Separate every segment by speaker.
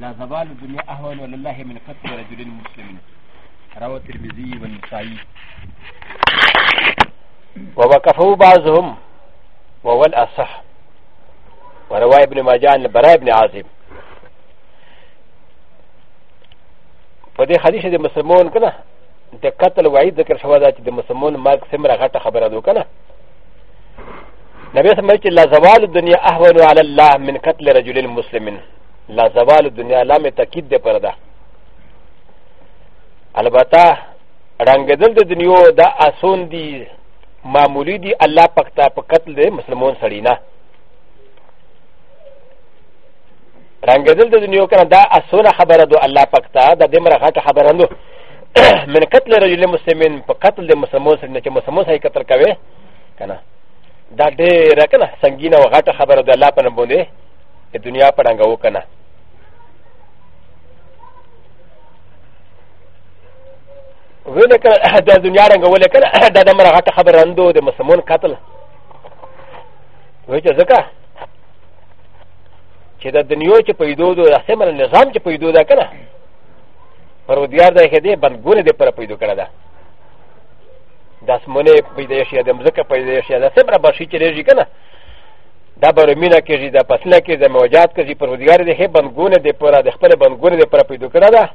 Speaker 1: لا زوال الدنيا أهون ولله من قتل رجل مسلم روى الترمذي والنسائي ووقفه بعضهم وهو الأصح وروى ابن ماجه عن البراء بن عازب فدي حديث دي مسلمون كنا د قتل وعید ذکر شوه دا چې د مسلمان مرګ څومره غټه خبره ده که نه نبی صلی الله علیه وسلم چې لا زوال الدنیا اهون علی الله من قتل رجل مسلمین لا زوال دنیا لامه تاکید ده پر ده البته رنگدل د دنیا دا آسون دی معمولی دی الله پکتا په قتل د مسلمان سړی نه رنگدل د دنیا کنه دا آسونه خبره دو الله پکتا دا دمر غټه خبره نو من قتل رجل مسلمین په قتل د مسلمان سړی نه چې مسلمان سړی قتل کوي کنه دا ډیره کنه سنگینه او غټه خبره د الله په نوم باندې د دنیا په رنګه وکنه ویل کړه د دنیا رنګه ولې کړه دا د مرغه خبر اندو د مسلمان قتل وای چې زکه چې د دنیا چې پیدو د سمر نظام چې پیدو دا کنه پرودیار دا کې دې بندګونه دې پر پیدو کړه دا د اسمنه پیدا شي د مزکه پیدا شي دا سمره بشي چې رېږي کنه だばるみなけじだパスナケザマジャーケジプロディアでヘバンゴネデポラデヘバンゴネデパピドクラダ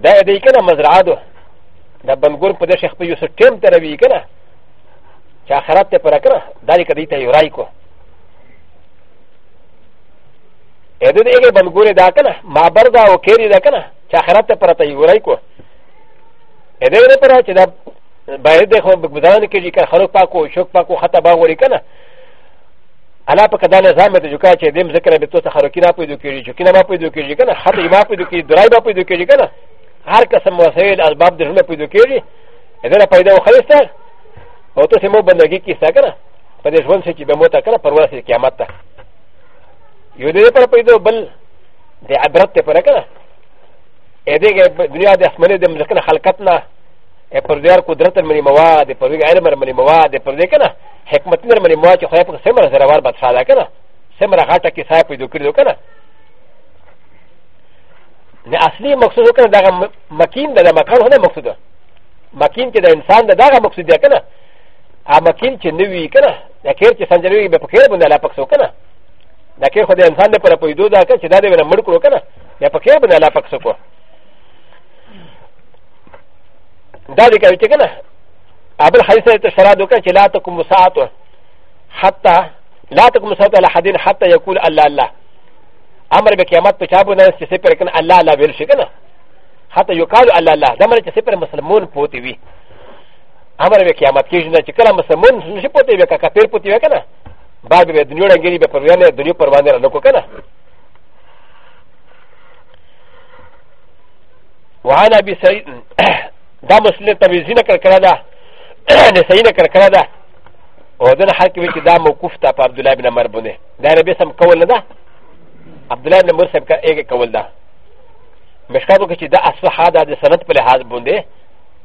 Speaker 1: だでいけなマズラドだバンゴンポデシェプユステンテレビケナシャハラテパラカナダリカディタユライコエディエゲバンゴネダカナマバダオケリダカナシャハラテパラタユライコエディエレパラチダバエデホンブグダンケジカハロパコショクパコハタバウリカナ انا په کدا نظام د جوکا چې دیم ذکر به تو تخرکی را پیدا کیږي چې کله ما پیدا کیږي کنه خطه ما پیدا کیږي درای ما پیدا کیږي کنه هر قسم وسایل اسباب د ژوند پیدا کیږي اذن پیدا وخلسته او ته سمو بندګی کیسه کنه په دې ژوند چې به موته کنه پرواز قیامت ته یو دې پر پیدا بل د عبرت ته پر کنه ا دې دنیا د اسمنه د ملک خلقتنا پر دې قدرت مری مواد پر دې علم مری مواد پر دې کنه حکمت نه مری مواجه خو په سمره زروار بد ساده کنه سمره غاټه کې صاحب پیدا کړو کنه نه اصلي مقصود کنه دا مکین د مکان هنه مقصود مکین کې د انسان د دا مقصود دی کنه ا مکین چې نوی کنه دا کیر چې سنجلوي به پکې باندې لا پکسو کنه دا کیر خو د انسان لپاره پیدا دا کنه چې دا دې مړ کړو کنه یا پکې باندې لا پکسو کو دا دې کوي چې کنه ابل حديث تشراد وكا لا تكم مساعته حتى لا تكم مساعته على حدين حتى يقول الله الله امر بكيامات بشابو ناس تسيبر كن الله الله بيرشكنا حتى يقال الله الله دمر تسيبر مسلمون بوتي بي امر بكيامات كيجنا تكلا مسلمون نشي بوتي بي كاكا بير بوتي بي كنا بعد بي دنيو رنجيري بي پروانه دنيو پروانه رنكو كنا وعن ابي سعيد دا مسلم تبي زينك الكراده نسائي نكر كرا ده ودن حركة ويكي دا موقوف تا پا عبدالله بن عمر بنه دا نبي سم قول نده عبدالله بن عمر سم ايگه قول ده مشکاتو که چی دا اصفحا دا دا سنت پا لحاظ بنده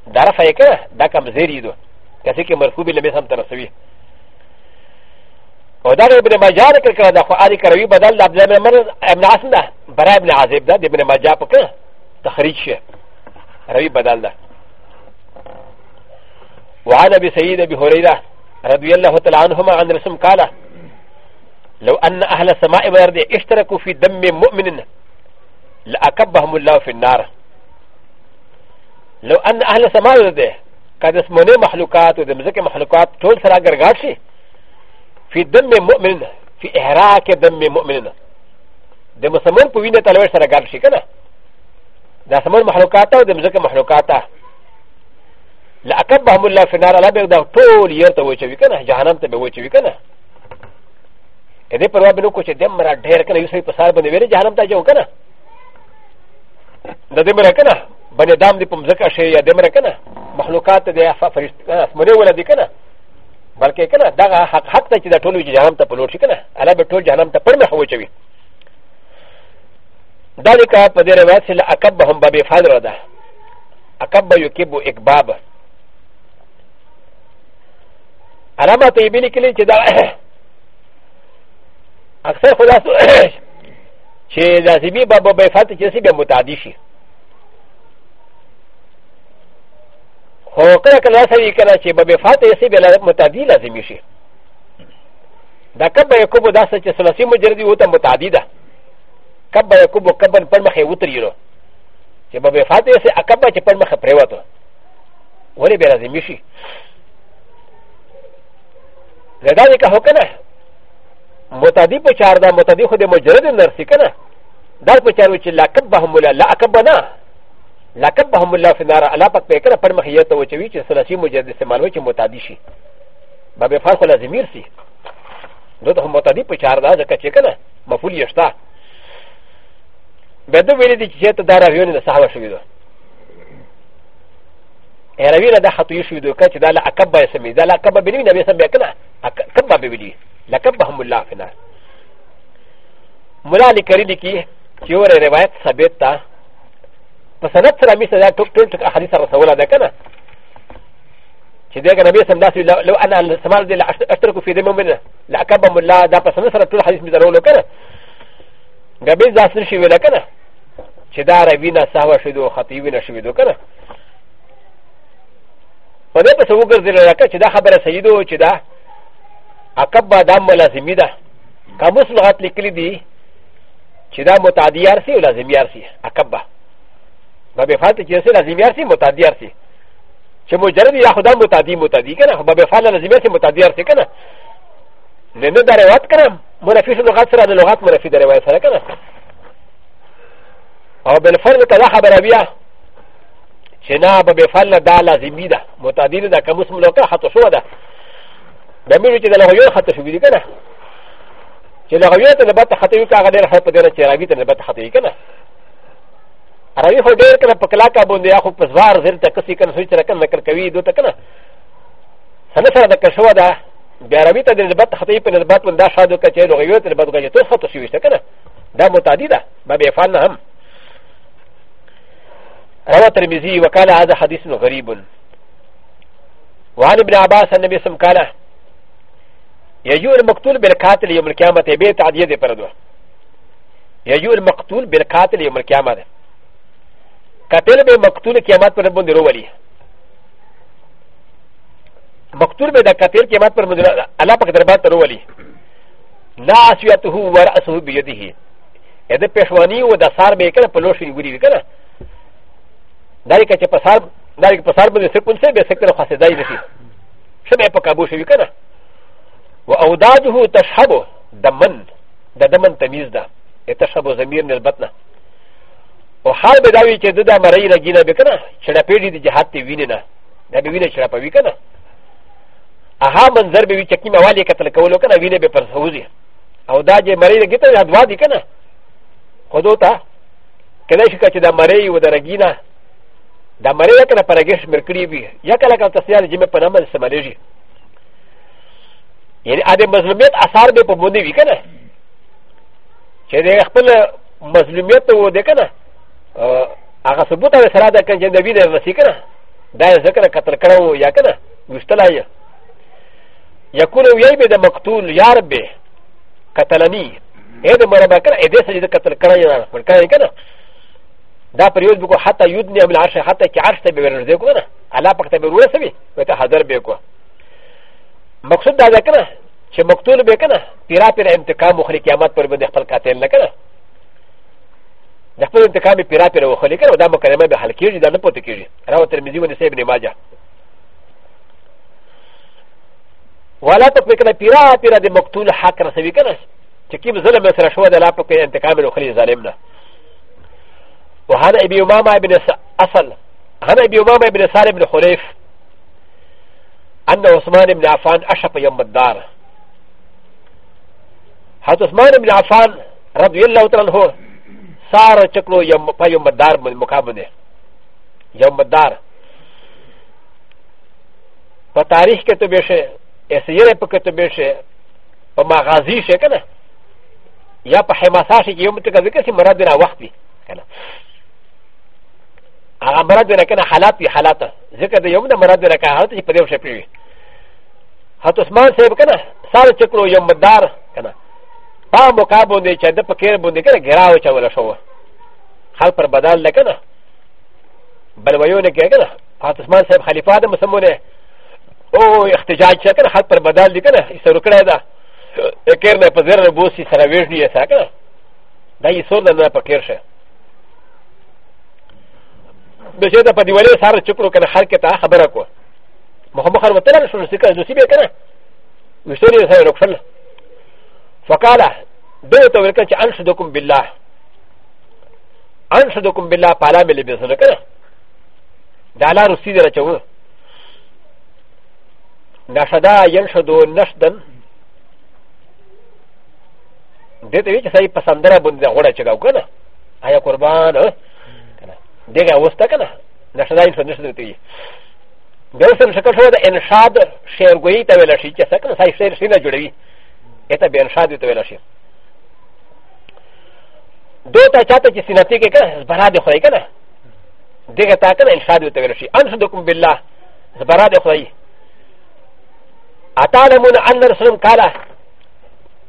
Speaker 1: دا رفع کنه دا کم زیری دو کسی که مرفوبی لبی سم ترسوی و دا ابن ماجا نکر کرا ده خو آدی کروی بدل دا عبدالله بن عمر ابن عاصم ده برای ابن عزیب ده دا ابن ماجا پا کنه تخریج شه روی بدل ده وعن ابي سعيد ابي هريره رضي الله تعالى عنهما عن رسم قال لو ان اهل السماء والارض اشتركوا في دم مؤمن لاكبهم الله في النار لو ان اهل السماء والارض كان اسمونه مخلوقات ودمزك مخلوقات طول سرا غرغاشي في دم مؤمن في احراك دم مؤمن دم سمون بوينه تلوث سرا غرغاشي كنا دا سمون مخلوقات ودمزك مخلوقات لكن بهم الله في النار لا بيقدر طول يرتا وجهي كنا جهنم تبي وجهي كنا كده پروا بنو کچھ دم مرا ډیر کله یوسې په سار باندې ویره جهنم ته جوړ کنه د دې مرا کنه باندې دام دې پم زکه شی یا دې مرا کنه مخلوقات دې افا فرشتہ اسمنه ولا دې کنه بلکې کنه دا حق حق ته چې دا ټول وجه جهنم ته پلوټ شي کنه الله به ټول جهنم ته پرمه وچوي ذلك په دې روایت سره اکب هم بابې فاضل ده اکب یو کې بو اکباب علامه طيبه لیکلی چې دا اکثر خلاص چې لازمي باب به فات چې سی به متعدی شي خو کله کله سوي کله چې به فات یې سی به متعدی لازمي شي دا کبه یکوب دا څه چې سلسی مجردي وته متعدی ده کبه یکوب کبن پر مخه وتری نو چې به فات یې سی اکبه چې پر مخه پریوته ولې به لازمي شي لذلك هو كنا متدي بشار دا متدي خد مجرد نرسي كنا دار بشار وچ لا كبهم ولا لا كبنا لا كبهم ولا في نار الله پاک پکره پر مخیت وچوي چې سلاسي مجرد استعمال وچ متدي شي باب فرق ولا ضمیر سي دو ته متدي بشار دا ځکه چې کنا مفعول یشتا بده ویل دي چې ته دار غيون نه صحابه شوی دو ا ر ا و ي ر ا د ا ح ت و ي ش و د و ك ا ت د ا ل ا ا ك ب ا ي س م ي د ا ل ا ك ب ا ب ي ن ي ن ب ي س م ي ك ن ا ك ب ا ب ي ل ي ل ك ب ه م الله فينا ملا ل ك ر ي ل ك ي ك ي و ر ر و ا ي ت ث ب ت ت ا فسنت س ر ا م ي س د ا ت و ك ت و ل ت ك ا ح د ي ث ر س و ل ا د ا ك ن ا ش د ي ك ن ب ي س م د ا س ي لو أ ن ا س م ا ل د ل أ ش ت ر ك في د م م ن ل ا ك ب ه م الله د ا فسنت س ر ا ت و ل ح د ي ث م ي د ا ر و ل ك ن ا ج ب ي ز د ا س ن ش ي و ل ك ن ا ش د ا ر ا و ي ن ا س ه و ش د و خ ط ي و ن ا ش و د و ك ن ا په دې پسې وګرځېدل راکه چې دا خبره صحیح ده چې دا عقب به دا ملازمي ده قاموس لغت لیکلی دی چې دا متعدي یار سي او لازمي یار سي عقب به به فعل چې سي لازمي یار سي متعدي یار سي چې مجرد یا خدا متعدي متعدي کنه خو به فعل لازمي یار سي متعدي یار سي کنه نه نه دا روایت کنه منافي لغت سره د لغت منافي د روایت سره کنه او بالفرض کدا خبره بیا چې نه به بفعل دا لازمي ده متعدل ده که مسلم لوکه خطا شو ده د مې چې د لغویو خطا شو دي کنه چې لغویو ته نبات خطا یو کاغه ډېر خطا دی چې راوی ته نبات خطا یې کنه راوی خو ډېر کنه پکلا کا باندې یا خو پزوار زر ته کسي کنه سوچ راکنه نکړ کوي دوی ته کنه سنه سره د کښو ده بیا راوی ته د نبات خطا یې په نسبت باندې شادو کچې لغویو ته نبات غوښته خطا شوې ده کنه دا متعدل ده به بفعل نه هم روى الترمذي وقال هذا حديث غريب وعن ابن عباس النبي سم قال يجوء المقتول بالقاتل يوم القيامة بيت عديد بردو يجوء المقتول بالقاتل يوم القيامة قتل بمقتول قيامات پر بند روولي مقتول بدا قتل قيامات پر بند الله پاک دربار ترولي لا اسيته ورأسه بيده اذا پیشوانی و دسار به کنه پلوشی وری کنه ダリカチェパサーダリカパサーブでセプンセベセクルハセダイビシシメパカブシウィカナウダドウタシャボダマンダダマンタミズダエタシャボザミルネルバナおはべだいちどだまれいなぎなべかな、しらぺりでじはってウィネナ、だべウィネシラパウィカナ。アハマンザベウィチキマワリカタカウロカナウィネベパソウジ。アウダジェマレイゲタラドワディカナ。コドタ、ケレシカチダマレイウダラギナ、だまれやからパラゲシメクリビやからかたせやじめパナマンサマレジー。アデマズルメットアサーベポモディビカナ。チェレクプルマズルメットウデカナ。アガサボタレサラダカンジェンデビデマシカナ。ダイザカナカタカラオヤカナ。ウスタラヤ。ヤコロウヤベダマクトルヤーベカタラニー。エドマラバカナエデサリダカタカラヤ。だプリオズコハタユニアムラシャハタキャステベルゼコナアラパテベルセビウタハダベコマクソダザカナチェモクトルベカナピラピラエンテカムホリキャマトルベデファルカテンラカナダファルテカミピラピラウホリカナダムカレメベハルキュリダノポテキュリラウテミズムネセブネマジャ ولا تقبل بيرا بيرا دي مقتول حق رسبي كنس تكيب ظلم سرشوه دلا بكي انتقام الاخرى ظالمنا وعن ابي امامه بن اصل عن ابي امامه بن سالم بن خليف ان عثمان بن عفان اشرف يوم الدار حتى عثمان بن عفان رضي الله تعالى عنه صار شكله يوم يوم الدار من مقابله يوم الدار فتاريخ كتبشه اسيره كتبشه وما غازي شكله يا حماسه يوم تكذب كسي مرادنا وقتي كلا هغه مراد نه کنه حالات وي حالات ځکه د یو نه مراد نه کنه حالت په دې شپې وي حتی عثمان صاحب کنه سال چکرو یو مدار کنه پام وکا باندې چې د پکیر باندې کنه ګراو چول شو خل پر بدل لکنه بل ویونه کې کنه حتی عثمان صاحب خلیفہ د مسمونه او احتجاج چې کنه خل پر بدل دي کنه سر کړه دا کېر نه په زر بوسي سره وېژنې ساکه دا یې سور نه پکیر شه بشه د په دیوالې سره چکرو کنه هر کته خبره کو مخامخ ور وتل شو چې کله دوسی به کنه مشتری سره رکفل فقال دو ته ورکه چې انشدکم بالله انشدکم بالله پالا ملي به سره کنه دا لار وسی دره چوه نشدا ينشدو نشدن دته وی چې سړي پسندره باندې غوړه چګاو کنه آیا قربان でがおしたかな。なしゃないんですよ。でも、そのシャカシャで、エンシャード、シェアゴイタウェラシー、セカンドサイシェルシーナジュリー、エタビエンシャードウェラシー。どうたちゃってきしなてけか、バラでほいかな。でがたかな、エンシャードウェラシー。アンシャドクンビラ、バラでほい。アタラムのアンダーソンカラ、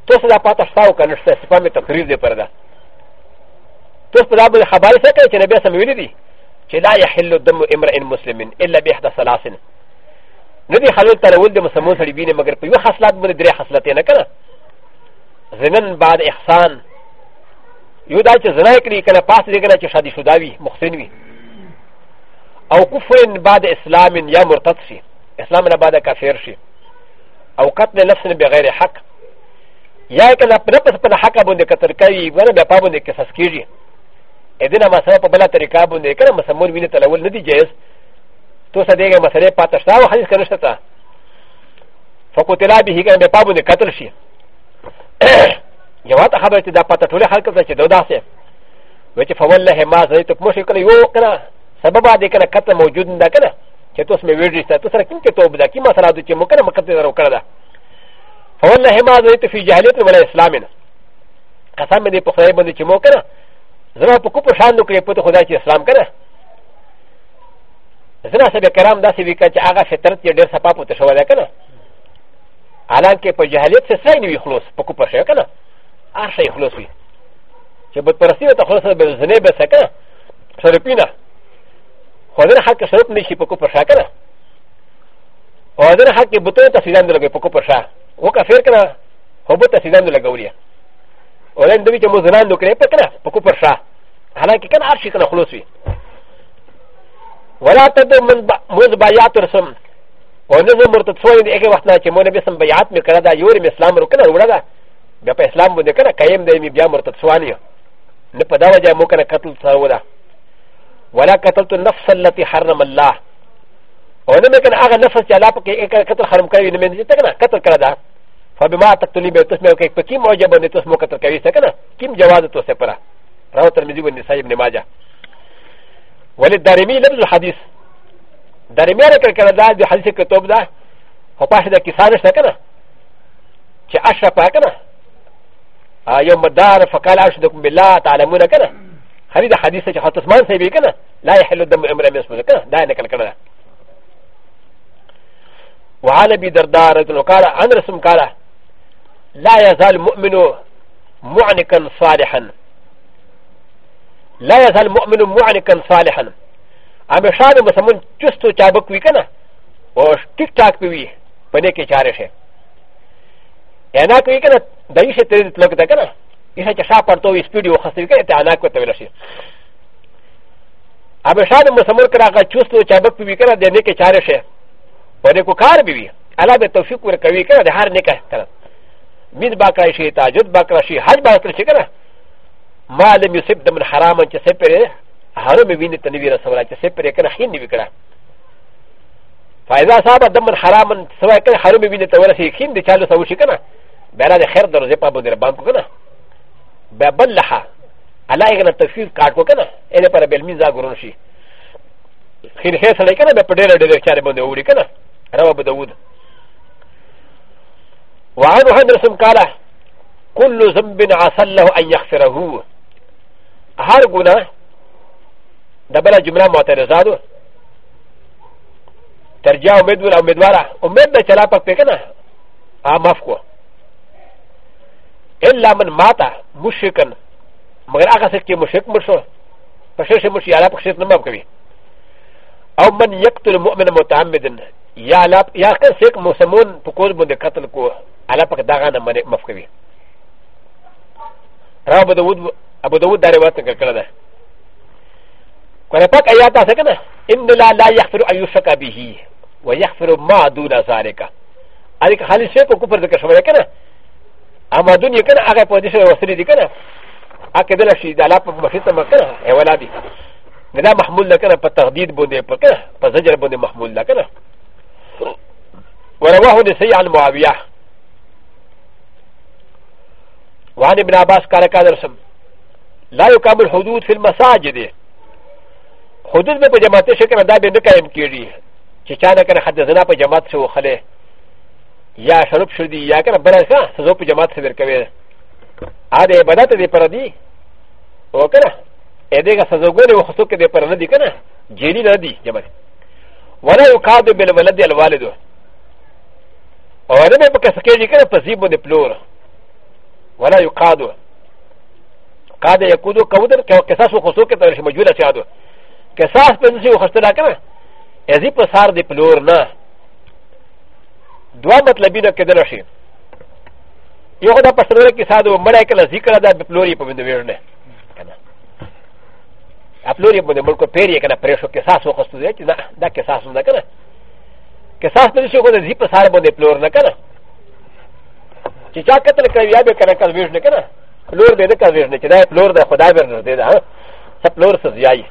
Speaker 1: トスラパタスタウカンステスパメトクリーディパラダ。توس په دابل خبر سکه چې نبی سم ویلي دي چې لا يحل دم امرئ مسلم الا باحدى ثلاث ندي حلال ترول د مسلمان سړي بینه مگر په یو خصلات باندې درې خصلات نه کنه زنن بعد احسان یو دا چې زنا کړی کنه پاس لري کنه چې شادي شودا وي محسن وي او کفر بعد اسلام یا مرتد شي اسلام نه بعد کافر شي او قتل نفس بغیر حق یا کنه په نفس په حق باندې قتل کوي ورنه په پابند کې سس کیږي ادنا مسألة بلا طريقة بندى كان مسمون من التلاول ندي جايز توصدق مسألة باتشتا وحديث كنشتا فقتلا به كان بابو نكتل شي جوات خبرت دا پاتولي خلق زي دو داسه وچ فوالله ما زيت مشي كلا يو كلا سبب دي كلا قتل موجود دا كلا چې توس مې ویډری ستا توس راکیم کې توب دا کی ما سره د چې مکه مکه درو کړه دا فوالله ما زيت في جهالت ولا اسلامنا قسم دې په خدای باندې چې مو کړه زما په کو په شان وکړې په ته خدای چې اسلام کنه زنا سبه کرام داسې وی کچ هغه فطرت یې ډېر صفا پته شو ده کنه حالانکه په جهالیت څه سړی نوی خلاص په کو په شې کنه هر شی خلاص وي چې بت پرستی ته خلاص به زنې به سکه سرپینه خو دې حق سرپ نشي په کو په شا کنه او دې حق بتو ته سیدان دلګې په کو په شا وکړه فیر کنه هو بت سیدان دلګولې ولن دوی چې مزنان نو کړی په کنه په کوپر شاه حالانکه کنه هر شي کنه خلاص وي ولا تد مز بیات رسم او نه زه مرتد شوی دی هغه وخت نه چې مونږ به سم بیات مې کړه دا یور مې اسلام رو کنه وړه دا بیا په اسلام باندې کنه قایم دی مې بیا مرتد شوانی نه په دا وجه مو کنه قتل سره ودا ولا قتلت النفس التي حرم الله او نه مې کنه هغه نفس چې الله پکې قتل حرم کړی نه مې دې ته کنه قتل کړه دا فبما تقتلي بتسمع كيف كيم وجب ان تسمع كتركي سكنه كيم جواز توسقرا رواه الترمذي والنسائي بن ماجه وللدارمي لبز الحديث دارمي ذكر كان ذا الحديث كتب ذا هو باش ذا كسان سكنه چې اشرف کنه یو مدار فقال اشهدكم بالله تعلمون کنه خلی دا حدیث چې خاطر اسمان صاحب کنه لا يحل دم امرئ من اسمه کنه دا نکل کنه وعلى ابي دردار قال عن رسم قال لا يزال مؤمن معنكا صالحا لا يزال مؤمن معنكا صالحا امشان مسمون چستو چابک وی کنه او ټیک ټاک وی پنه کې چاره شه انا کوي کنه دایشه تیرې تلک ده کنه یشه چې شاپ پرته وی سپیډیو خسته کې ته انا کوته ویل شي امشان مسمون کرا کا چستو چابک وی کنه د نه کې چاره شه پنه کو کار بي وی الله به توفیق ورکوي کنه د هر نه کنه مید با کرای شي تاجد با کرای شي حج با کرای شي کنه ما لم يصب دم الحرام چې سه پرې حرام ویني تنویر سره چې سه پرې کنه خین نیو کړه فایذا صاحب دم الحرام سوا کنه حرام ویني تنویر سره خین دي چالو سوي شي کنه بیره د خیر درځه په بندر باندې کنه به بل لها الله یې کنه تفسیر کاټ کو کنه اې پر بل مين ځا ګورون شي خیر هي سره کنه به پډېره ډېر چاره باندې وړي کنه راو به داود وعن محمد رسم قال كل ذنب عسل له ان يغفره هر گناه دبل جمله معترضه ده ترجع امیدوار امیدوارا امید ده چلا پک پیکنه آماف کو الا من ماتا مشرکن مگر هغه څه چې مشرک مرشو پښې شه مرشي علاپ کښې نه ماب کوي او من یقتل مؤمن متعمدا یا علاپ یا که څوک مسلمان په کول باندې قتل کو على پاک داغا نه مف کوي راو ابو داود ابو داود دا روایت نقل کړل ده قرآن پاک آیات ده څنګه ان لا لا يغفر ان يشرك به ويغفر ما دون ذلك الیک خالص شرک او کفر ذکر شوی کنه اما دون یې کنه هغه په دې سره وسری دي کنه اکه دل شي د الله په مخې ته مکنه ای ولادي دا محمول ده کنه په تهدید باندې په کنه په زجر باندې محمول ده کنه ورواه نسي عن معاويه وعن ابن عباس قال قادر سم لا يقام الحدود في المساجد حدود به په جماعت شکل ادا به نه قائم کیږي چې چا نه کنه حد زنا په جماعت سره وخله یا شرب شدي یا کنه بل څه سزا په جماعت سره ورکوي ا دې عبادت دې پر دي او کنه ا دې کا سزا ګونه وخصو کې دې پر نه دي کنه جېری نه دي جماعت ولا يقاد بالولد الوالد او نه به په کسکه دې کنه په زیبو دې پلور ولا يقادو قاد يقودو كودر كساس وخصو كتر مجولة شادو كساس بنسي وخصتنا كنا ازي بصار دي بلور نا دوا مطلبين كدر شي يو خدا پسنور کی سادو مڑے کلا ذکر دا بلوری پوند ویرنے کنا اپلوری پوند ملک پیری کنا پریشو کساس وخصتو دے دا کساس نہ کنا کساس بنسي وخصتو زي بصار بند بلور نا کنا چې چا قتل کړی یا به کنه کس ویژن کنه پلور دې کس ویژن چې دا پلور د خدای بر دې دا څه پلور څه زیای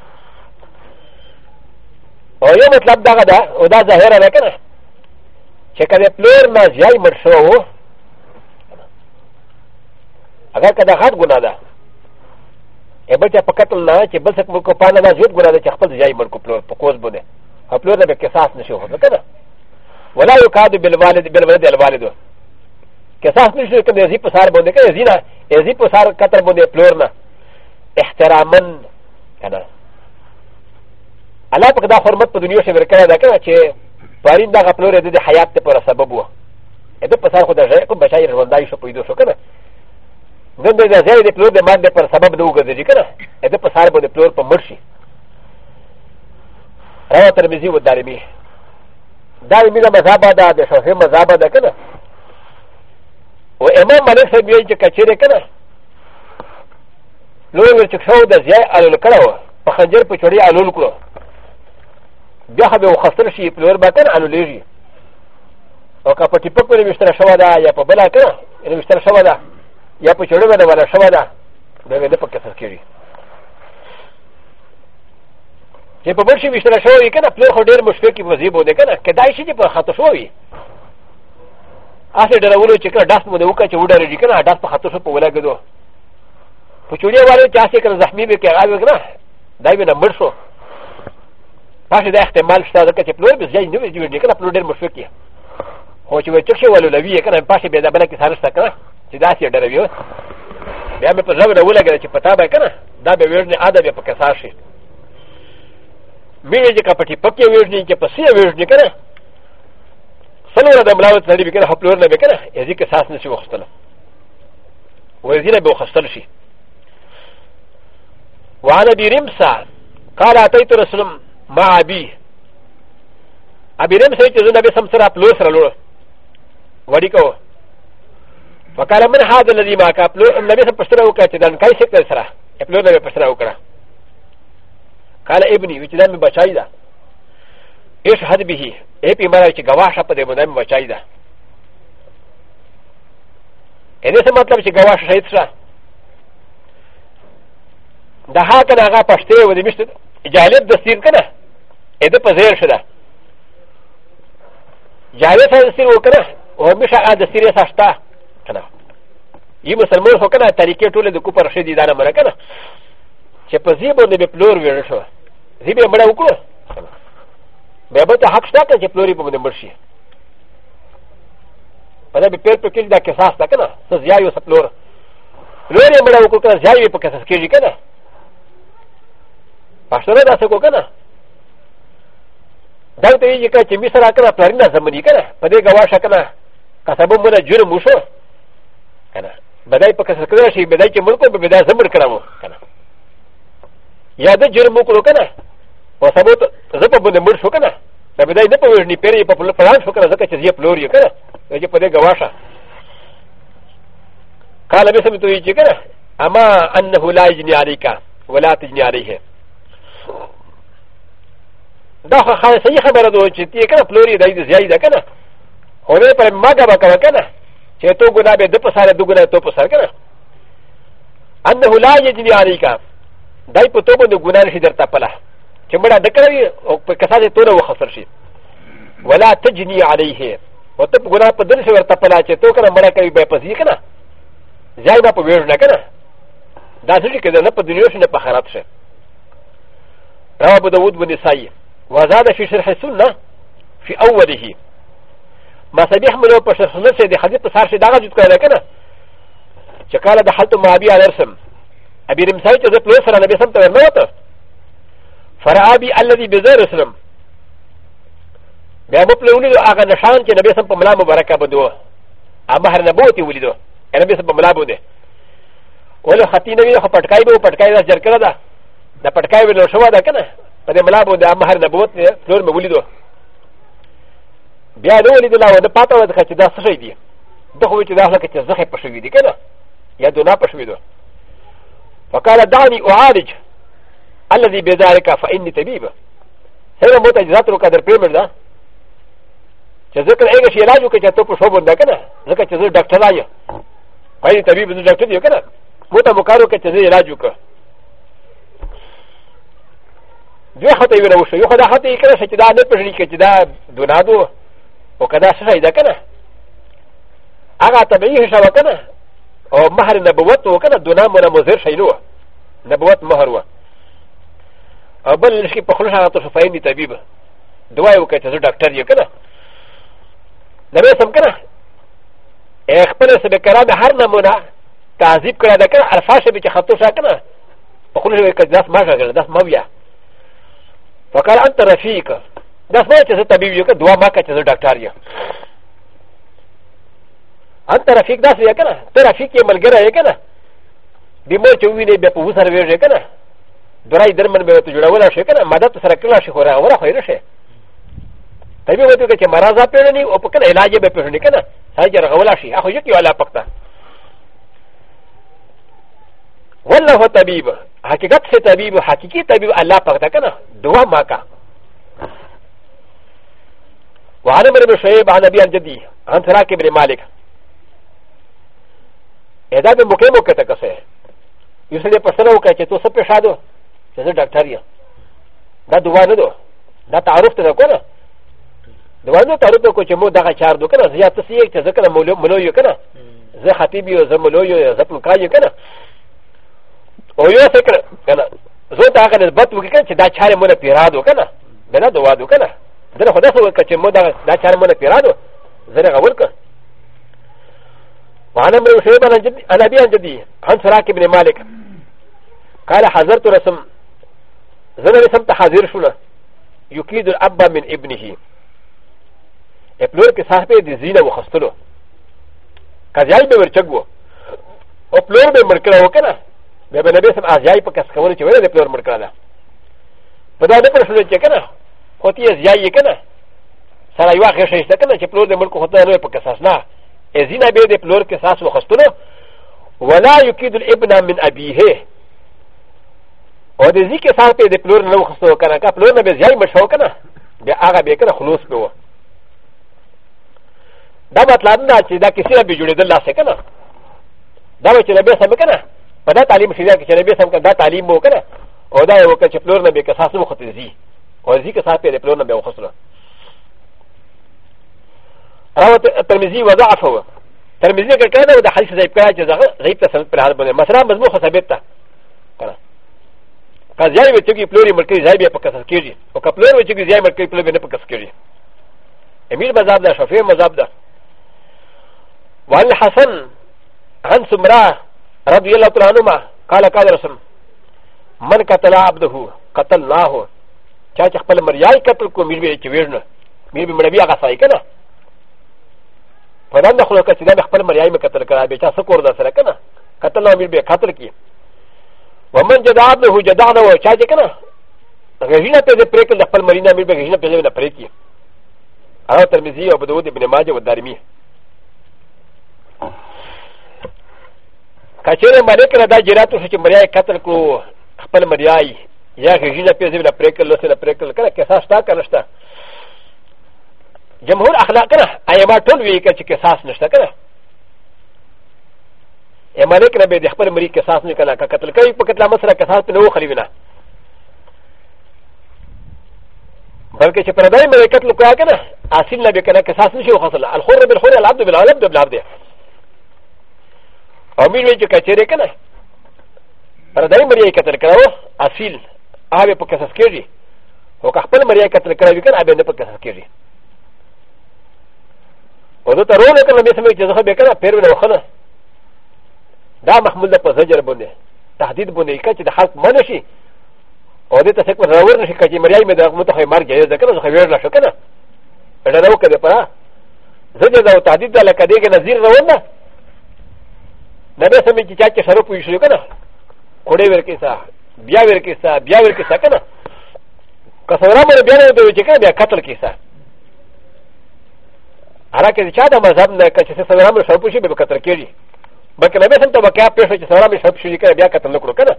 Speaker 1: او یو مطلب دا دا او دا ظاهر نه کنه چې کله پلور نه زیای مړ شو اگر کدا غټ ګناه ده ا بچا په قتل نه چې بل څه کو پانه دا زیات ګناه ده چې خپل ځای مرکو پلور په کوز بده خپل دا به قصاص نشو کنه ولا یکاد بالوالد بالولد الوالد, بالوالد که ساس نشي کنه زی په سار باندې کنه زی نه زی په سار کتر باندې پلور نه احترامن کنه الله په دا حرمت په دنیا شمیر کړی دا کنه چې پارین دا پلور د حیات ته پر سبب وو اته په سار خو دا ځای کوم بشای ژوندای شو پیدا شو کنه نن دا ځای د پلور د ماده پر سبب نه وګرځي کنه اته په سار باندې پلور په مرشي رواه ترمذی و دارمی دارمی دا مذهب دا د شافعی مذهب دا کنه و امام مالک صاحب یې چې کچېره کنه لوی ور چې څو د ځای الول کړو په خنجر په چړې الول کړو بیا خو به خسر شي په لور باتن الولېږي او که په ټیپک باندې وشتره شوه ده یا په بله کنه یعنې وشتره شوه ده یا په چړې باندې ولا شوه ده نو یې نه په کسر کېږي چې په بل شي وشتره شوه وي که نه پلور خو ډېر مشفق وي په ځای بوده که نه کېدای شي چې په خطو شوه وي アシェルウォルチェクラダスモデウカチウダリキナダスパハトソポウラグド。フチュリアワルチャシェクラザミミキアラグナ、ダイブナムソ。パシェダーテマルスターケチプロビス、ジャイニュージュニキナプロデルムフィキ。ホチュウチュシェワルビエカンパシェベダバラキサルサカナ、チダシェダレビュー。ダメプロデルウォラグチパタバカナ、ダメウィルネアダビパカサシ。ミュージカパティパキウィルニキパシェウィルニキナ。سنورا د ملاوت نړۍ به کنه خپلور نه به کنه یزي که ساس نشي وختل و یزي نه به وختل شي وعن ابي رمسا قال اتيت رسول مع ابي ابي رمسا چې زنه به سمسره خپلور سره لور وړي کو وقال من هذا الذي ما كابلو النبي صلى الله عليه وسلم دان كاي سكر سره خپلور نه به پسره وکړه قال ابني چې دان به بچای ده ا ش ه د به ا ب ي م ر ا ك ي غواشه قد م د م و ش ا ي د ا ا ن ي س م ط ل ب ك ي غواشه ش ي ت ر ا د ه ا ك ن ا غ ا ق ش ت ي و د م ش ت ج ا ل د د س ي ر ك ن ا ا د ب ز ي ر ش د ا ج ا ل د د س ي ر و ك ن ا و م ش ا د س ي ر س ا ش ت ا ك ن ا ي م س ل م و ن ه ك ن ا ت ر ي ك ي ت و ل د ك و ب ر ش د ي د ا ن ا م ر ك ن ا ش ب ز ي ب و د ب ي ب ل و ر و ي ر ش و ز ي ب ي م ر ا و ك ر و بیا به ته حق شته که چې پلوري به مونږ مړ شي په دا به پیر په کې دا قصاص ده که نه څه زیا یو څه پلور پلور یې مړه وکړو که نه زیا یې په قصاص کېږي که نه پښتانه داسې کو که نه دا ته ویي که چې مصر که نه پلارینه زمني که نه په دې ګواشه که نه که سبا مونږ جرم وشو که نه بدای په قصاص کړی شي بدای چې ملک به بدای زمر کړم که نه یا د جرم وکړو که نه و سبوت زپا بند مر شو کنه دا بدای نه پوهېږي پیرې په پلان شو کنه ځکه چې زیه پلور یې کنه دا چې په دې گواشه قال به سمته یې چې کنه اما انه لا یجنی علیک ولا تجنی علیه دا خو خاله صحیح خبره ده چې تی کنه پلور یې دای زیای ده کنه خو نه پر ماګه وکړه کنه چې تو ګناه به د په سره د ګناه تو په سره کنه انه لا یجنی علیک دای په تو باندې ګناه نشي درته پله چې مړه دکړوي او په کسانې توله وخسر شي ولا تجني عليه او ته په ګناه په دل شي ورته پلا چې تو کنه مړه کوي به پسې کنه ځای به په ویژ نه کنه دا څه چې کنه په دنیا شي نه په خراب شي رواه ابو داود والنسائي وزاد في شرح السنه في اوله ما سبيح ملو په شرح السنه د حدیث په سار شي دا جوړ کړل کنه چې کاله د حالت ما بیا درسم ابي رمسای چې زه په سره نبی سم ته نه وته فرابي الذي بزر اسلم بیا په پلوونی دو هغه نشان چې نبی سم په ملا مبارکه بدو اما هر نبوت ولیدو نبی سم په ملا بده ولې ختی نبی خو پټکای به پټکای دا جر کړه دا د پټکای به شو دا کنه په دې ملا بده اما هر نبوت فلور مې ولیدو بیا نو ولیدو لا ود پاتو د ختی دا څه شي دی دغه چې دا هغه چې زخه پښوی دی کنه یا دونا پښوی دو فقال دعني اعالج الذي بذلك فاني طبيب هنا موت اجزات رو قدر پیمر دا چه ذکر ایگا شی علاجو که چه تو پشو بنده کنه ذکر چه ذر دکتر آیا فاني طبیب ذر دکتر دیو کنه موت مکارو که چه ذر علاجو که دو خطه ویره وشو یو خدا خطه کنه چې دا نه پرلی کې چې دا دونادو او کدا څه دا کنه هغه طبيعي شوه کنه او مہر نبوت وکنه دونا مونږ مزر شیلو نبوت مہر وکنه او بل نشي په خلوص هغه ته فاین دي طبيب دوا یو کوي چې زه ډاکټر یم کنه دا به سم کنه خپل سره کرا د هر نمونه تعذيب کړه دا کنه الفاظ به چې خطو شا کنه په خلوص یو کوي داس ما کړه داس ما بیا فقال انت رفيق داس ما چې زه طبيب یم دوا ما کوي چې زه ډاکټر یم انت رفيق داس یې کنه ته رفيق یې ملګری یې کنه د مور چې ویني بیا په وسر ویږي کنه ドライダーマンベルトジュラウラシェケン、マダトサラクラシホラウラフェルシェ。タビウトケケマラザペルニオポケンエラジェベペルニケナ、サイジャーウラシアホユキワラパクタ。ワラホタビブ、ハキガツセタビブ、ハキキタビブ、アラパクタケナ、ドワマカ。وعن ابن مشعب عن ابي الجدي عن سراك بن مالك اذا بمكيمو كتكسي يسلي بسنو كتو سبشادو زه ډاکټر یم دا دوا نه ده دا تعارف ته ده که نه دوا نه تعارف ده کو چې مو دغه چار دو که نه زه یا ته څه یې چې زه که نه ملو یو که نه زه خطیب یو زه ملو یو زه پلکا یو که نه او یو فکر که نه زه ته هغه نسبت وکړي که نه چې دا چارې مونه پیراد و که نه دا نه دوا دو که نه زه نه خو داسې وکړه چې مو دا چارې مونه پیراد و زه نه غول کړه وعن امرئ شعيب عن ابي عن جدي عن سراك بن مالك قال حضرت رسم زنه سم ته حاضر شونه یوکید الابا من ابنه اپلور کې صاحب دې زینه وخستلو کځای به ورچګو او پلور به مرکړه وکړه به به نبی سم ازای په کس کول چې ویل پلور مرکړه ده په دا نه پرسنل چې کنه خو تی ازای یې کنه سره یو هغه شي کنه چې پلور دې ملک خو ته نه په کساس نه ازینه به دې پلور کې ساس وخستلو ولا یوکید الابن من ابیه او د ځکه سال په د پلور نه وخصو کنه کا پلور نه به ځای مشو کنه بیا هغه به کنه خلوص به و دا مطلب نه چې دا کسی به جوړېدل لاسه کنه دا به چې به سم کنه په دا تعلیم شریعه کې چې به سم کنه دا تعلیم وو کنه او دا یو چې پلور نه به که ساسو وخته زی او ځکه سال په د پلور نه به وخصو راو ترمذی وضعفه و ترمذی کې کنه دا حدیث ضعیف کړه چې ضعیف ته سند پر حال باندې مثلا مضمون خو ثابت تا کنه カザイブチキプロリムキザイブパカサキジオカプロリチキザイブキプロリムパカサキジエミルバザブダシャフェマザブダワルハサンアンスムララディエラトラノマカラカラサンマンカタラアブドウカタラホチャチャパルマリアイカトコミビエチウィルナミビマリアガサイカナファランダホロカチダメパルマリアイメカタラカラビチャソコーダサラカナカタラミビエカタラキー ومن جدا ابن هو جدا نه و چا چې کنه غژینه ته دې پریکل د خپل مرینا مې به غژینه په نه پریکي هغه ترمذی او بدود ابن ماجه او دارمی کچره مریک نه دا جراتو چې مریای قتل کو خپل مریای یا غژینه په دې نه پریکل لسه نه پریکل کنه کیسه شتا کنه شتا جمهور اخلاق کنه ایما ټول وی کچ کیسه نشته کنه ا م ا ل ك ن ب ي د خ ب ر مري كساس نكالا كتل كي بكتلا مسرى كساس نو خلينا بلكي شبرداي مري كتل كاكنا اصيل نبي كنا كساس نشي وخصل الخور بالخور العبد بالعبد بالعبد او مين ويجي كاتيري كنا برداي مري كتل كاو اصيل ابي بكساس كيري وكاكبر مري كتل كاو كان ابي بكساس كيري و ذ ا ت ر و ن ك ن ا مثل ما يجزاها بكنا بيرنا وخنا دا محمول په زجر باندې تهدید باندې کچې د خلق منه شي او دې ته څوک راور نشي کچې مریای مې دغه مت خو مرګ یې ځکه نو خو ویل نشو کنه دا نو کده پره زجر دا تهدید دا لکه دې کې نذیر راور نه نبی سمې چې چا کې شروع پوي شو کنه کوړې ورکی سا بیا ورکی سا بیا ورکی سا کنه کسورا مې بیا نه دوی چې کنه بیا قتل کې سا هر کله چې دا مذهب نه کچې سره مې شروع پوي شي به قتل کېږي バカメセントバカペシャチサラミシャプシュリカビアカタノクロカナ。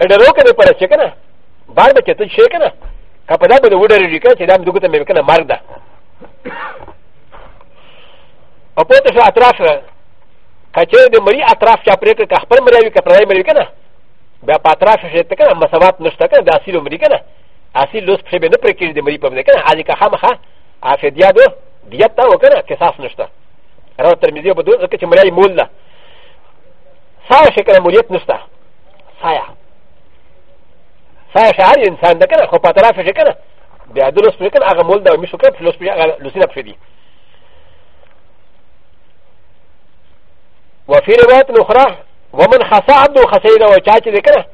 Speaker 1: エレロケネパラチェケナ。バーベキャッチシェケナ。カパダブルウデリカチダムドクタメカナマルダ。アポテシャアトラシャカチェデマリアトラシャプレケカパメリカプライメリカナ。バパトラシャシェテカナマサワトノスタカナダシルメリカナ。アシルスプレベルプレキリデマリパブレカナアリカハマハアフェディアドディアタオカナケサスノスタ。アラタミディアブドウズケチマリアイモーラ。سایا شکل مولیت نشتا سایا سایا شهر انسان ده کنه خو په طرف شي کنه د عدل سپری کنه هغه مول ده مې شو کنه فلوس پی هغه لوسینه پښې دي وفي روايات اخرى ومن خسا عبد خسيره وچاچ دي کنه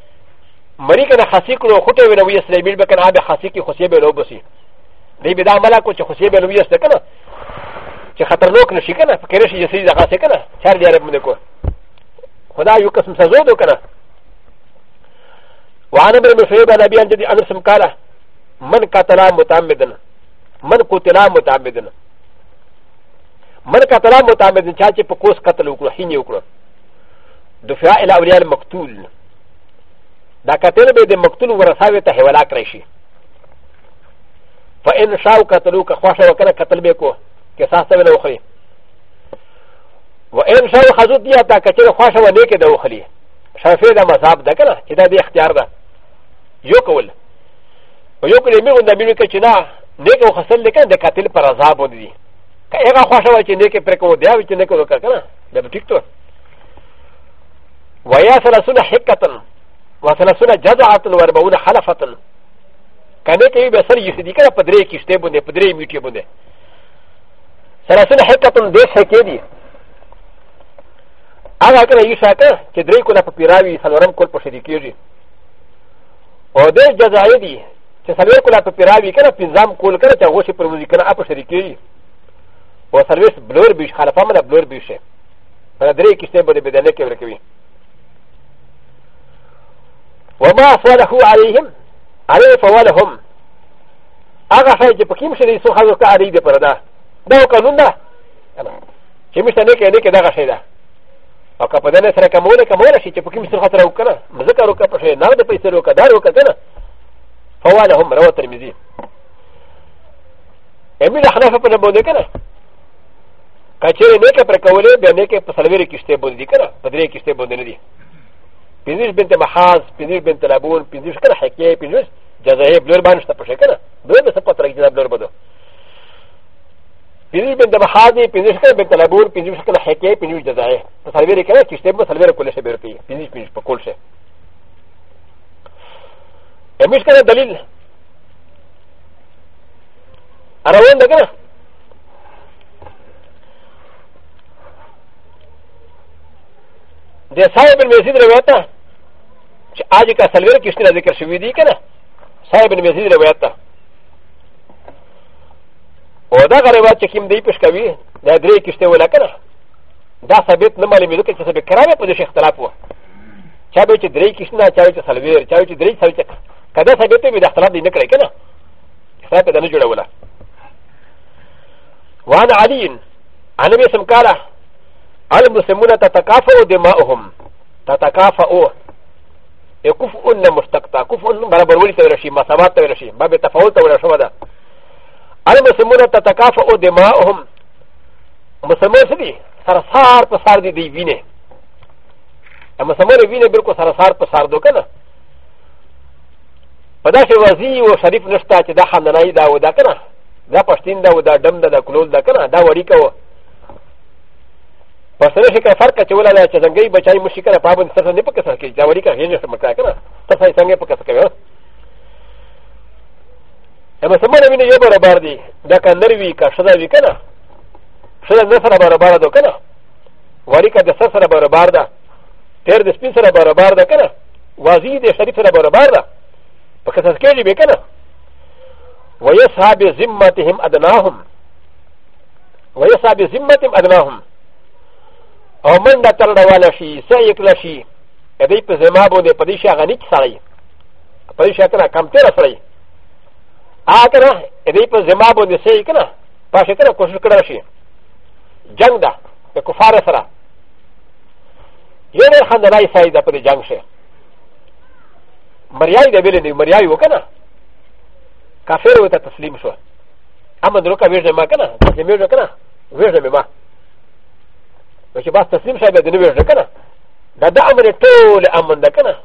Speaker 1: مری کنه خسی کړو خټه وی نوې اسلامي به کنه ابي خسی کی خسی به لوبسي دې به دا عمله کو چې خسی به لوې است کنه چې خطرناک نشي کنه فکر شي چې سړي دغه څه کنه چار دی عرب مده کو خدا یو قسم سزو دو کنه وعن ابن مسعود عن ابي انجدي انس قال من قتل متعمدا من قتل متعمدا من قتل متعمدا چاچه په کوس قتل وکړو هینې وکړو دفاع الى اولياء المقتول دا قتل به د مقتول ورثاوي ته حواله کړی شي فان شاو قتلوک خوښه وکړه قتل به کو که ساسته به نه وخوري و ایم شاو خزوت دیا تا کچر خواشه و نیک دو خلی شافی دا مذاب دا کنه چه دا دی اختیار دا یو کول و یو کلی میگون دا بیوی که چه نا نیک و خسل دی کنه دا قتل پر عذاب و دی که ایغا خواشه و چه نیک پرکو دیا و چه نیک دو کر کنه دا بٹیک تو و یا سلسون حکتن و سلسون جزعتن و اربعون حلفتن کنه که یو بسر یسی دی کنه پدره کشته بنده پدره میوٹی بنده سلسون حکتن دیس حکی دی هغه کله یو ساته چې درې کله په پیراوي څلورم کول په شریک کېږي او د جزای دي چې څلور کله په پیراوي کنه پنځم کول کنه چې هغه شي پر وځي کنه په شریک کېږي او سرویس بلور بیش خلفا مله بلور بیش پر درې کیسه باندې بدله کې ورکوي وما فعله عليهم عليه فوالهم هغه شی چې په کوم شری سو خلک اړې دي پر دا دا قانون ده چې مشته نه کې نه کې دا شی ده او که په دې سره کومه کومه شي چې په کوم سره خطر وکړه مذکر وکړه په شی نه د پیسې وکړه دار وکړه کنه فواله هم رواه ترمذی امي د حنفه په باندې کنه کچې نه کې پر کولې به نه کې په سلویر کېشته باندې کنه په درې کېشته باندې نه دي پینځه بنت محاز پینځه بنت لابون پینځه کنه حکیه پینځه جزایه بلور باندې شته په شی کنه دوی به څه پتر کې جزایه بلور بده ピザのハーディ、ピザスケベタラボー、ピザスケヘケ、ピザザイ。サルベリケーキ、ステムサルベルコレシベルピ、ピザピザコルシェ。エミスケダリル。アラウンダガー。で、サイブルメシーレベタ。アジカサルベルキステラディカシュウィディケナ。サイブルメシーレベタ。او دا غریبا چې کوم دی پیش کوي دا درې کشته ولا کنه دا ثابت نه معلومې دوی چې څه کرامه په دې شي اختلاف وو چا به چې درې کشته نه چا چې سلویر چا چې درې سلویر کدا ثابت به د اختلاف دی نه کړی کنه اختلاف دا نه جوړوله وعن علي عن ابي سم قال المسلمون تتكافؤ دماؤهم تتكافؤ يكفؤن مشتقتا كفؤن برابر ولي تولشي ما سمات تولشي باب تفاوت تولشي المسلمون تتكافأ دماؤهم مسلمان سدي سرسار پسار دي دي وينه مسلمان وينه بالکل سرسار پسار دو کنه په داسې وزي او شریف نشته چې دا خندنایي دا و دا کنه دا پښتین دا و دا ډم دا دا کلول دا کنه دا وړي کوه په سره شي که فرق اچولی دی چې څنګه یې بچای مشي کنه پابند سره نه پکې سره کېږي دا وړي که هېر نشته مکړه کنه تاسو یې څنګه پکې سره کوي اما سمونه ویني یو برابر دی دا کندر وی کا شدا وی کنه شدا نه سره برابر ده کنه وری کا د سر سره برابر ده تیر د سپین سره برابر ده کنه وازی د شریف سره برابر ده په کساس کې دی کنه ويصحاب ذمتهم ادناهم ويصحاب ذمتهم ادناهم او من دا تر ډول شي سې کله شي ا دې په زما باندې پدې شي غنی کی سړی پدې شي کنه کم تیر سړی アカナエディプゼマボネセイカナパシェタナコシュクラシジャンダエコファラサラヨネハンダライサイダプリジャンシェマリアイデビリニマリアイウォカナカフェウタタスリムシュアマドロカビジャマカナタジミュージャカナウィジャメマウシバスタスリムシャベディニュージャカナダダアマネトールアマンダカナ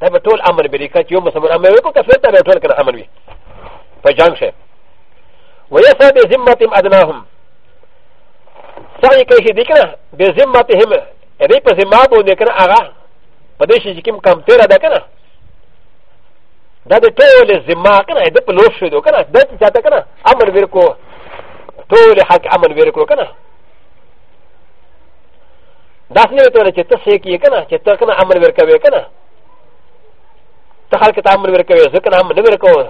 Speaker 1: ダバトールアマンベリカチヨマサマアメリカフェタベトールカナアマンビ فجنگ شه ويسا بزمتهم أدناهم سعي كيشي ديكنا بزمتهم ادي په زما باندې کنه هغه په دې شي چې کوم کم تیر ده کنه دا د ټول زما کنه د په لوښ شو کنه د چې چاته کنه امر ورکو ټول حق امر ورکو کنه دا څنګه ته چې ته څه کیې کنه چې ته کنه امر ورکوي کنه ته خلک ته امر ورکوي ځکه امر نه ورکوي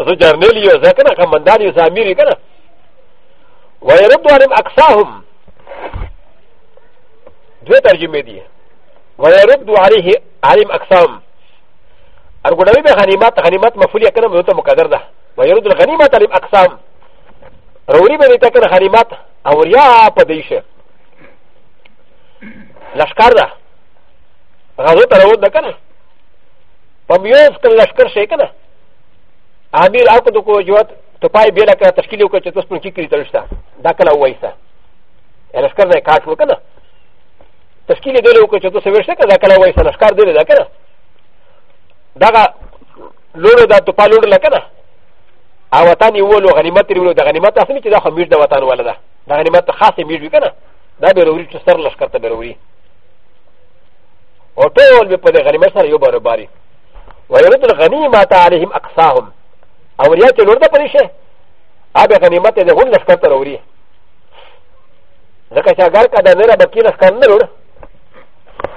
Speaker 1: زه جرنیل یو زه کنه کمندار یو زه امیر یو کنه ویرد علیم اقصاهم دوی ترجمه دي ویرد علیه علیم اقصاهم ارګونوي به غنیمت غنیمت مفعول یې کنه مته مقدر ده ویرد الغنیمت علیم اقصاهم روري به ته کنه غنیمت او یا په دې شه لشکر ده غزو ته روان ده کنه په یو څکل لشکر شي کنه عامل او کدو کو جوات تو پای بیل کړه تشکیل وکړه چې تاسو پونکی کړی تلشتا دا کله وایسا لشکره نه کاټ وکړه تشکیل دی وکړه چې تاسو ورشته کړه دا کله وایسا لشکره دی دا کړه دا لورو دا تو پای لورو لکړه او وطن یو لو غنیمت لري د غنیمت اصلي چې دا خو میږ د وطن ولدا دا غنیمت خاصه میږ وکنه دا به وروړي چې سر لشکره ته وروړي او ټول به په غنیمت سره یو برابرۍ ويرد الغنيمة عليهم أقصاهم او ریا چې نور ته پرې شي هغه غنیمت دې هون لشکر ته وروړي ځکه چې اگر کده نه را بکی لشکر نه وروړ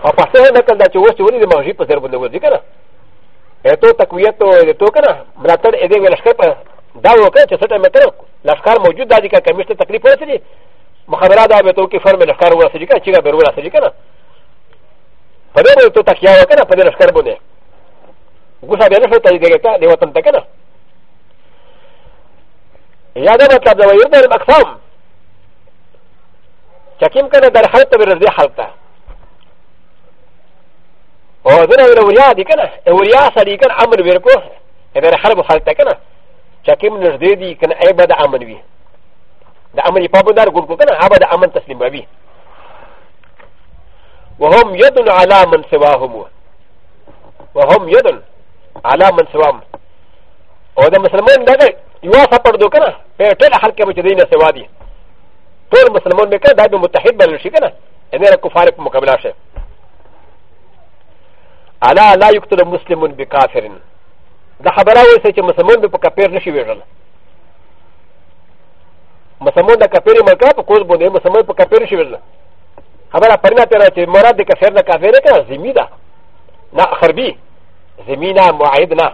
Speaker 1: او پسې نه کله چې اوس چې ونی د مغزي په سر باندې ورځي کنه اته تقویت او ته کنه ملاتړ دې ولشکر په دا وکړه چې څه متر لشکر موجود دا دي که کمیشته تکلیف ورته مخابره دا به تو کې فرم لشکر ورسېږي کنه چې به ورسېږي کنه په دې باندې ته تکیه وکړه په دې لشکر باندې ګوښه به نه شو ته دې ګټه دې وطن ته کنه やだまただわよだれまくさん。チャキンカナダハルタブルでハルタ。おずなウリアディケナ、ウリアサディケナ、アムルベルコ、エベルハルブハルタケナ。チャキンナズディケナエバダアムリ。ダアムリパブダルゴクケナ、アバダアムンタスリマビ。وهم يدل على من سواهم وهم يدل على من سواهم او د مسلمان دا دی یو سفر دو کنه په ټول حل کې بچی نه سوا دی ټول مسلمان به کنه دا به متحد بل شي کنه ان را کفار په مقابله شي الا لا یقتل مسلم بکافر دا خبره وایي چې مسلمان به په کافر نشي ویل مسلمان د کافر مرګه په کوز باندې مسلمان په کافر شي ویل خبره پرنا تیرا چې مراد د کافر نه کافر نه کنه زمیدا نه خربي زمینا معاهد نه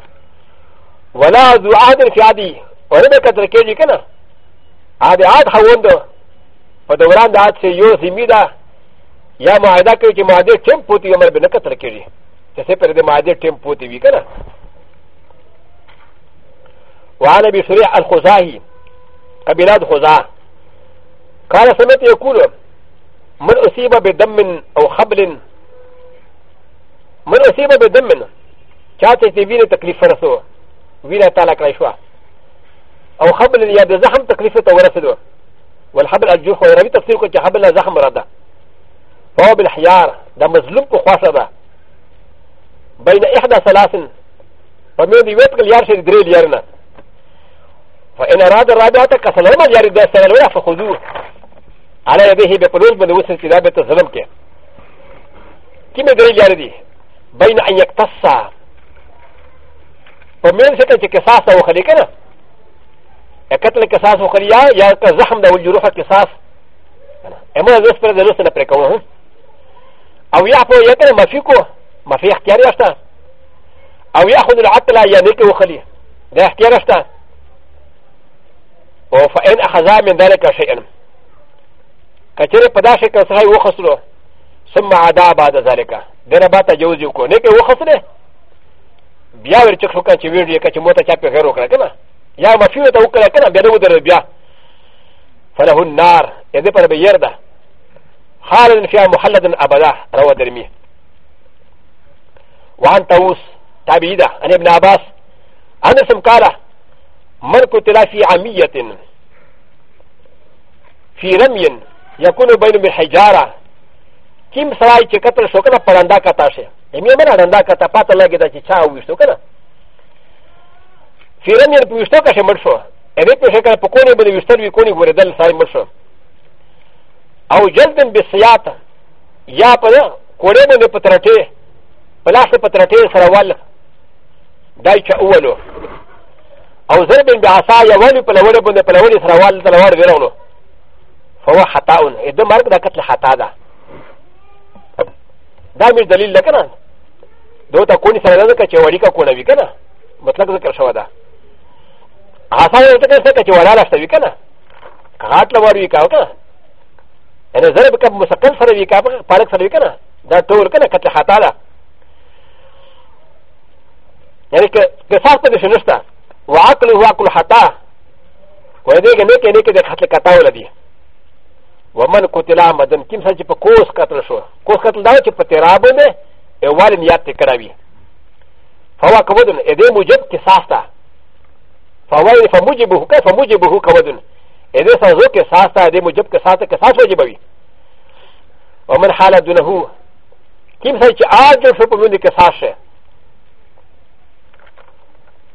Speaker 1: ولا ذو عهد في عدي ورد كتر كيجي كنا عاد عاد حوندو فدوران دا عاد سيو زميدا يا معاهدة كيجي معاهدة تيم بوتي يمر بنا كتر كيجي جسے پر دے معاهدة تيم بوتي بي كنا وعن ابي سريع الخزاهي قبيلات خزاه قال سمعت يقول من اصيب بدم او خبل من اصيب بدم چاته دې ویره تکلیف رسوه ویره تعالی کړی شو او حبل یا د زخم تکلیف ته ورسېدو والحبل الجرح او روي تفسير کو چې حبل نه زخم مراده فهو بالحيار دا مظلوم په خاصه ده بين احدى ثلاث فمن يوتق اليار شي دري اليارنا فان اراد الرابعه كسلم اليار دا سلم ولا فخذوه على يده بقلوب من وسن كذابه الظلم كي كما دري اليار دي بين ان يقتص په من سره چې قصاص ته وخلي که نه قتل قصاص وخلي یا یا که زخم د وجروح قصاص امونه زه سپره د لوست نه پرې کوم او یا په یو کنه مفی کو مفی اختیار شته او یا خود العقل یا نیکه وخلي دا اختیار شته او فإن أخذا من ذلك شيئا كثير بداشة كسرائي وخسره ثم عدا بعد ذلك دنا باتا جوزي وكو نيكي وخسره بیا ورچک شو کنه چې ویډیو کې چې موته چا په غیر وکړه کنه یا مفیو ته وکړه کنه بیا نو درو بیا فله النار دې پر به يرده خالد فيها مخلد ابدا روى درمي وعن طاووس تابعي ده عن ابن عباس انس قال من قتل في عمية في رمي يكون بين بالحجارة كم سراي چې قتل شو کنه پرنده کتا شي م ي م ن ا ر ن د ا ك ت ا ب ا ت ل ا ج د ا ج ي ش ا و ي ش ت و ك ن ا ف ي ر ن ي ر ب و ي ش ت و ك ش م ر ش و ا ل ي ب ي ش ك ا ب ك و ن ي ب د ي ش ت و ي ك و ن ي و ر د ل س ا ي م ر ش و او ج ل د ن ب س ي ا ت يا ب ن ا ك و ر ن ي ب ت ر ت ي ب ل ا س ب ت ر ت ي س ر و ا ل د ا ي ش ا و ل و او ز ر ب ن ب ع ص ا ي و ل ي ب ل و ل ب ن ب ل و ل س ر و ا ل ت ل و ا ل و ر و ل و فهو حتاون ا د م ا ر ك د ا ك ت ل حتادا دا مش دليل لكنا どうたこにされなかちわりかこなびかな。またくしゃわだ。あさやたかせかちわらしたびかな。かはたわりかか。えなぜかもさかんさびかパレクサビかな。だとるかなかたはたら。えなかさたでしゅぬした。わくるわくるはた。これでねけねけでかたかたおらび。ومن قتل عمدا كم سجف كوس قتل شو كوس قتل دعوة بترابه ا و ا ل ن ي ا ت كراوي فهو كودن ا د ي موجب كساستا فهو فموجبه فموجبه كودن ا د ي سازو كساستا ا د ي موجب كساستا كساس وجبوي ومن حالا دونه كيف سيجي عاجل فقمون كساسه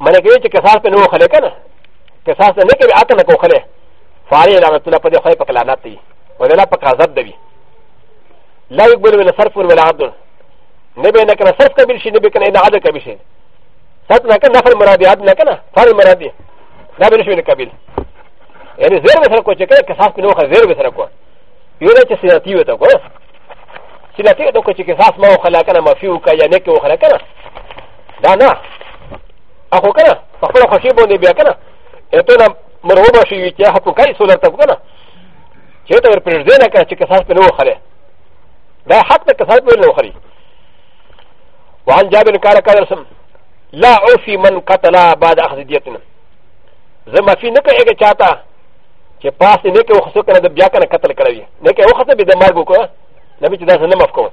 Speaker 1: ملكي كساس بنو خلقنا كساس نكي بعقلنا كوخله فاري لعنتنا قد يخيب قلاناتي ولا قد زد بي لا يقبل من صرف ولا عدل نبي نكن صرف كبير شيء نبي كن إذا عاد كبير شيء صرف نكن نفر مرادي عاد نكن فر مرادي لا بيرش من كبير يعني زير مثلا كوتش كده كساس بنو خ زير مثلا كوا يولا تش سيناتي وتا كوا سيناتي وتا كوتش كساس ما وخلا كنا ما فيه كا يعني كوا خلا كنا دا نا أخو كنا فخلا خشيب ونبي كنا إتونا مرغوبة شيء يتيا حكوا كاي سولر تكوا چې ته ور پرځې نه کړه چې کساس په نو خره دا حق ته کساس په نو خره وعن جابر قال كرسم لا اوفي من قتل بعد اخذ ديتنا زما في نكا ايجا چاتا چه پاس نكا وخصو كنا دبیا كنا قتل كروي نكا وخصو بدا مرگو كنا نبي چه داسا نمف كنا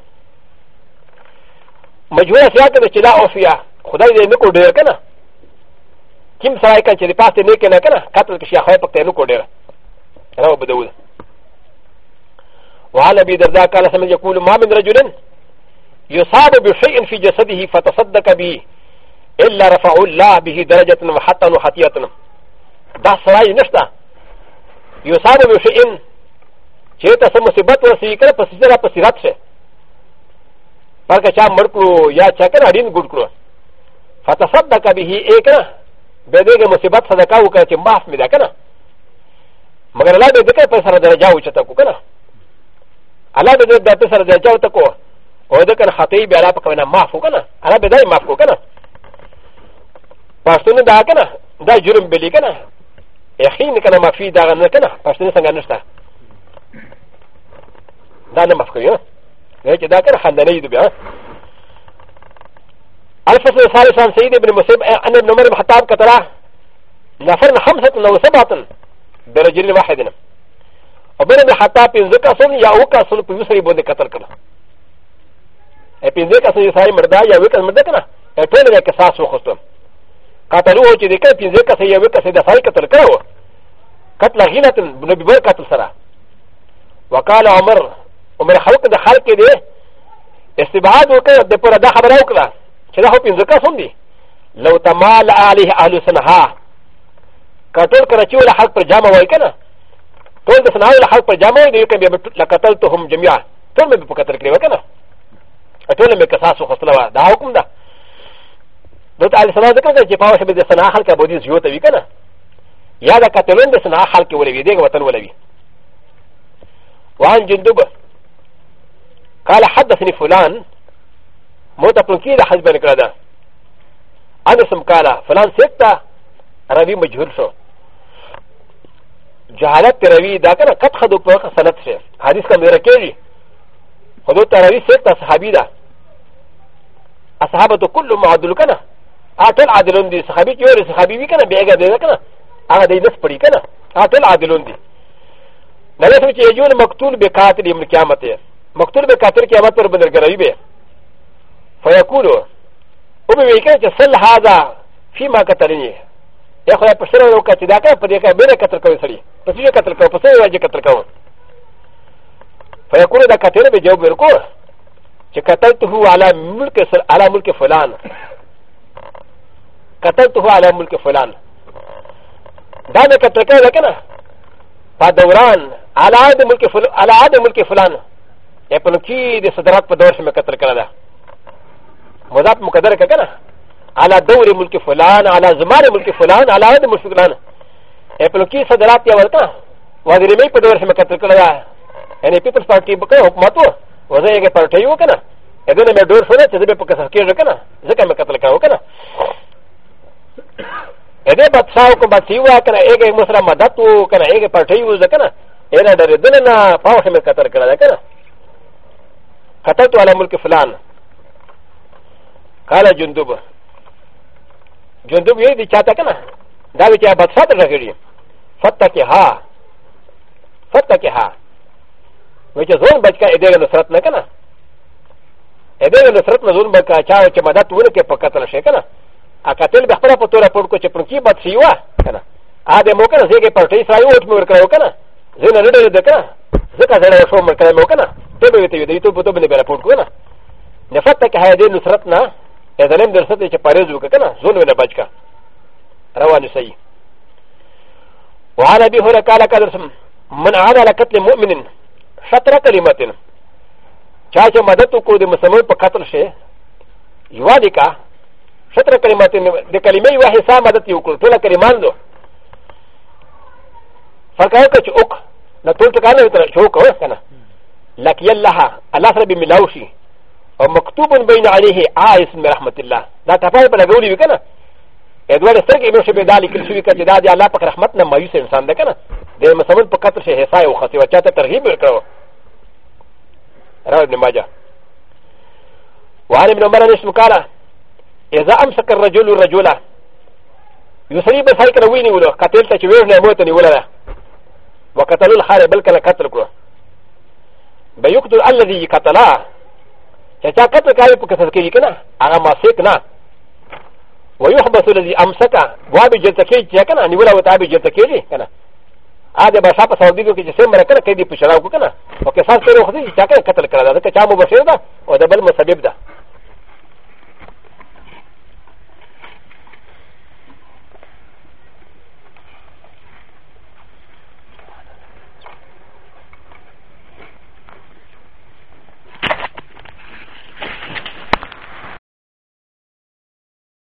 Speaker 1: مجهورة سياتا دا چه لا اوفيا خدای دې نکو ډېر کنه کیم سړی کچې دې پاتې نه کنه کنه قتل کې شیخ پکته نکو ډېر راو بدو وعلى ابي درداء قال سمع يقول ما من رجل يصاب بشيء في جسده فتصدق به إلا رفع الله به درجة وحتى وخطيئة ده سراي نشتا يصاب بشيء چیتا سا مصیبت ورسی کنه پس زرا پس رات شه پر که چا مړ کړو یا چا کنه اړین ګډ کړو فتصدق به ایک نه به دغه مصیبت صدقه وکړه چې معاف مې ده کنه مگر الله دې دغه پر سره درجه اوچته کو کنه الله دې دغه پر سره درجه اوچته کو و د کن خطی بیا را په کومه معفو کنه عرب دای معفو کنه پښتون دا کنه دا جرم بلی کنه یقین کنه مافی دا نه کنه پښتون څنګه نشته دا نه معفو کنه نه چې دا کنه خندنه دی بیا الفصل الثالث عن سيد ابن مسيب ان ابن عمر بن الخطاب قتله نفرنا خمسة او سبعة درجين واحدنا وبين ابن الخطاب ان زكا سن يا اوكا سن في مصر يبون قتل كده ا پ ن د ه کسان یې ساري مردا یا وې کس مردا کنه ا ټول یې کساس وخستو قاتلو چې دې کې پنځه کسان یې وې کس د فال قتل کړو قتل غینه نبی بر قتل سره وقال عمر عمر خلق د خلق دې استبعاد وکړه د پر دا خبره وکړه چې دا خو پنځه کسان دي لو تمال عليه اهل سنها قتل کړه چې ول حق پر جامه وای کنه ټول د سنها ول حق پر جامه دې کې به قتلتهم جميعا ټول به په قتل کړو کنه ټول مې قصاص وخصله وه دا حکم ده دلته علی سلام ذکر کوي چې پاوه شبه د سنا خلک ابودي زیو ته وي که نه یا د کتلون د سنا خلک ولوي دغه وطن ولوي وعن جندب قال حدثني فلان موتا پلونکی د حزب نکړه ده انسم قال فلان سکتا روي مجهول شو جهالت روي دا کنه قد خدو په سند شه حدیث کوم درکېږي خدو تروي سکتا صحابي ده اصحاب تو كل معدل كنا اطل عدلون دي صحابي كيور صحابي بي كنا بيغا دي كنا اغا دي نس پڑی كنا اطل عدلون دي نبي سوچ يجون مقتول بقاتل يوم القيامت مقتول بقاتل قیامت پر بدل گروي بي فيقولوا وبي ويكن سل هذا فيما قتلني يا خو په سره یو کچ دا کا په دې کا بیره قتل کوي سړي په څه قتل کوي په څه واجب قتل کوي فيقولوا دا قتل به جواب ورکوه چې قتلته على ملك على ملك فلان قتلته على ملك فلان دا مې قتل کړی که نه په دوران على عاد ملك فلان على عاد ملك فلان یا په نوکي د صدرات په دور کې مې قتل کړی ده مضاف مقدر کړه که نه على دور ملك فلان على زمان ملك فلان على عاد ملك فلان یا په نوکي صدرات یې ورته وزیر مې په دور کې مې قتل کړی ده یعنې پیپلز پارټي به کوي حکومت و و زه یې پرټی وکنه اګه نه مې ډور شو چې دې په کسه کېږه کنه ځکه مې قتل کاو کنه اګه بچاو کوم بچي وا کنه اګه مسره مدد وو کنه اګه پرټی وو ځکنه اېره ډېر دل نه پاو هم قتل کړه کنه قتلت على ملك فلان قال جندوب جندوب یې دې چاته کنه دا چې بچا ته راغلی فتکه ها فتکه ها و چې زون بچ کا ادې نصرت نه کنه ادې نصرت نه زون بچا چا چې مدد ونه کې په قتل شي کنه ا قتل به خپل په تور پړ کو چې پر کې بد شي وا کنه ا دې مو کنه زګه پټې سره یو څمر کړو کنه زین نه ډېر دکنه ځکه زړه شو مر کړو کنه ته به ته دې ته په تو باندې به پټ کو نه نفرت ته کې دې نصرت نه ادې نم درسته چې پرېز وک کنه زون نه بچ کا روان سي وعلى به هنا قال كذا من عاد على قتل مؤمن شطر كلمتين شاشه مدتك د مسلمين بقتل شيء يوالك شطر كلمتين د كلمه وحسا مدت يوكل طول كلمان دو فكاك شوك لا طول كان شوك وسنا لكن يلاها الله سبب ملاوشي ومكتوب بين عليه عائس من رحمه الله لا تفاعل بلا قولي بكنا ادوار سترګې مې شپې دالي کل شوې کړه دا د الله په رحمت نه مایوس انسان ده کنه د مسلمان په قطر شه حساب او خاصه چاته ترغیب ورکړو رواه ابن ماجه وعن ابن عمر اسم قال اذا امسك الرجل الرجل يسري بس هيك رويني ولو قتلت شويرنا موتني ولا لا وقتلوا الحال بل كان قتل كله بيقتل الذي قتلا يتا قتل كاي بكسر كي كنا اغا ماسكنا ويحبس الذي امسك وابي جلتكي كنا ني ولا وتابي جلتكي كنا アデバシャパサウディゴキジセンバーカーケディプシャラウコカナ。オケサンテロウディジャケカタカラダケチャモバシェダ、オダブルマサビブダ。